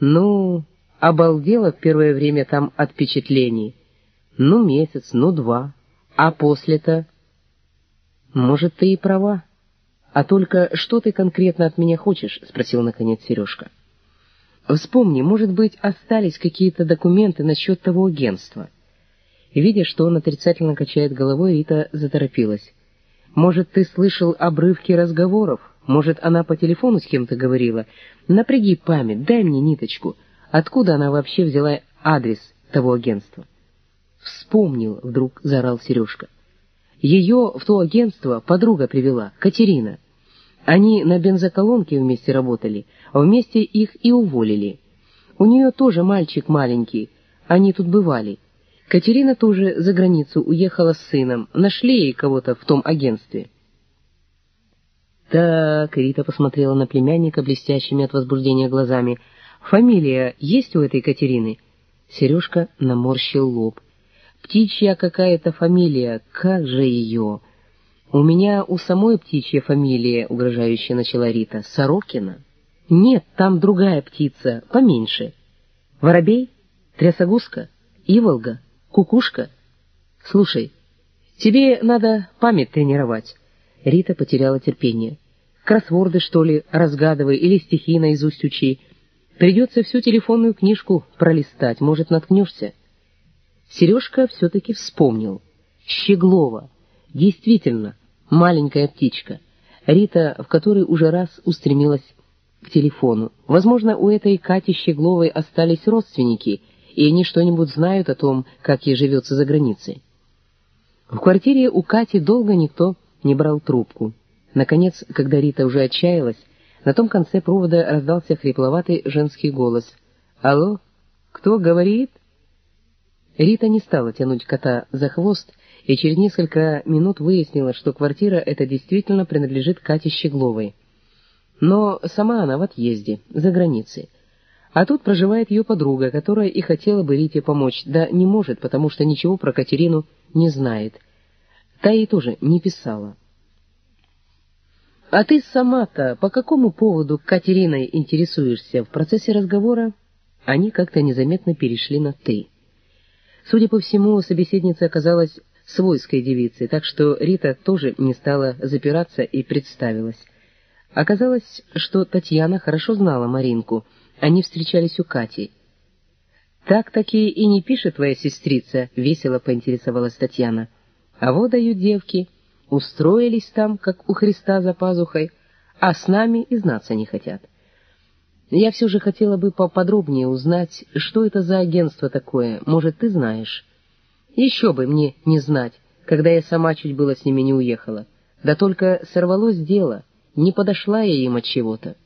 Ну, обалдела в первое время там от впечатлений. Ну, месяц, ну, два. А после-то... Может, ты и права. А только что ты конкретно от меня хочешь? — спросил наконец Сережка. Вспомни, может быть, остались какие-то документы насчет того агентства. Видя, что он отрицательно качает головой, Рита заторопилась. Может, ты слышал обрывки разговоров? Может, она по телефону с кем-то говорила? Напряги память, дай мне ниточку. Откуда она вообще взяла адрес того агентства? Вспомнил, вдруг заорал Сережка. Ее в то агентство подруга привела, Катерина. Они на бензоколонке вместе работали, а вместе их и уволили. У нее тоже мальчик маленький, они тут бывали. Катерина тоже за границу уехала с сыном, нашли ей кого-то в том агентстве. Так, Рита посмотрела на племянника блестящими от возбуждения глазами. Фамилия есть у этой Катерины? Сережка наморщил лоб. Птичья какая-то фамилия, как же ее? «У меня у самой птичья фамилия», — угрожающе начала Рита. «Сорокина?» «Нет, там другая птица, поменьше. Воробей? Трясогузка? Иволга? Кукушка? Слушай, тебе надо память тренировать». Рита потеряла терпение. «Кроссворды, что ли, разгадывай или стихи наизусть учи. Придется всю телефонную книжку пролистать, может, наткнешься». Сережка все-таки вспомнил. Щеглова. Действительно, маленькая птичка. Рита в которой уже раз устремилась к телефону. Возможно, у этой Кати Щегловой остались родственники, и они что-нибудь знают о том, как ей живется за границей. В квартире у Кати долго никто не брал трубку. Наконец, когда Рита уже отчаялась, на том конце провода раздался хрипловатый женский голос. «Алло? Кто говорит?» Рита не стала тянуть кота за хвост и через несколько минут выяснила, что квартира эта действительно принадлежит Кате Щегловой. Но сама она в отъезде, за границей. А тут проживает ее подруга, которая и хотела бы Рите помочь, да не может, потому что ничего про Катерину не знает. Та ей тоже не писала. «А ты сама-то по какому поводу Катериной интересуешься?» В процессе разговора они как-то незаметно перешли на «ты». Судя по всему, собеседница оказалась свойской девицей, так что Рита тоже не стала запираться и представилась. Оказалось, что Татьяна хорошо знала Маринку, они встречались у Кати. «Так-таки и не пишет твоя сестрица», — весело поинтересовалась Татьяна. «А вот дают девки, устроились там, как у Христа за пазухой, а с нами и знаться не хотят». Я все же хотела бы поподробнее узнать, что это за агентство такое, может, ты знаешь. Еще бы мне не знать, когда я сама чуть было с ними не уехала. Да только сорвалось дело, не подошла я им от чего-то.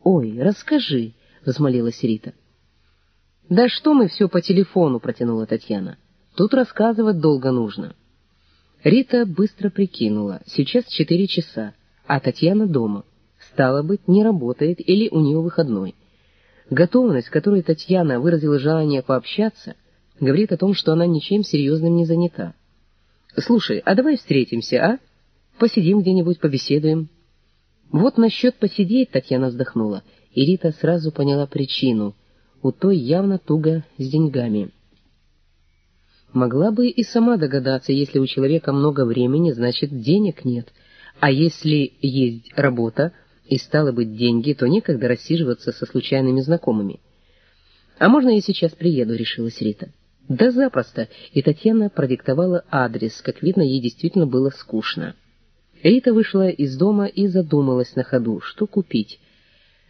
— Ой, расскажи, — взмолилась Рита. — Да что мы все по телефону, — протянула Татьяна. — Тут рассказывать долго нужно. Рита быстро прикинула, сейчас четыре часа, а Татьяна дома. Стало быть, не работает или у нее выходной. Готовность, которой Татьяна выразила желание пообщаться — говорит о том, что она ничем серьезным не занята. «Слушай, а давай встретимся, а? Посидим где-нибудь, побеседуем». Вот насчет посидеть Татьяна вздохнула, и Рита сразу поняла причину. У той явно туго с деньгами. Могла бы и сама догадаться, если у человека много времени, значит, денег нет. А если есть работа и стало быть деньги, то некогда рассиживаться со случайными знакомыми. «А можно я сейчас приеду?» — решилась Рита. Да запросто, и Татьяна продиктовала адрес, как видно, ей действительно было скучно. Рита вышла из дома и задумалась на ходу, что купить.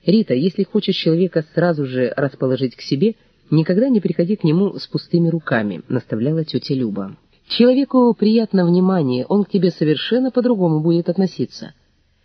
«Рита, если хочешь человека сразу же расположить к себе, никогда не приходи к нему с пустыми руками», — наставляла тетя Люба. «Человеку приятно внимание, он к тебе совершенно по-другому будет относиться».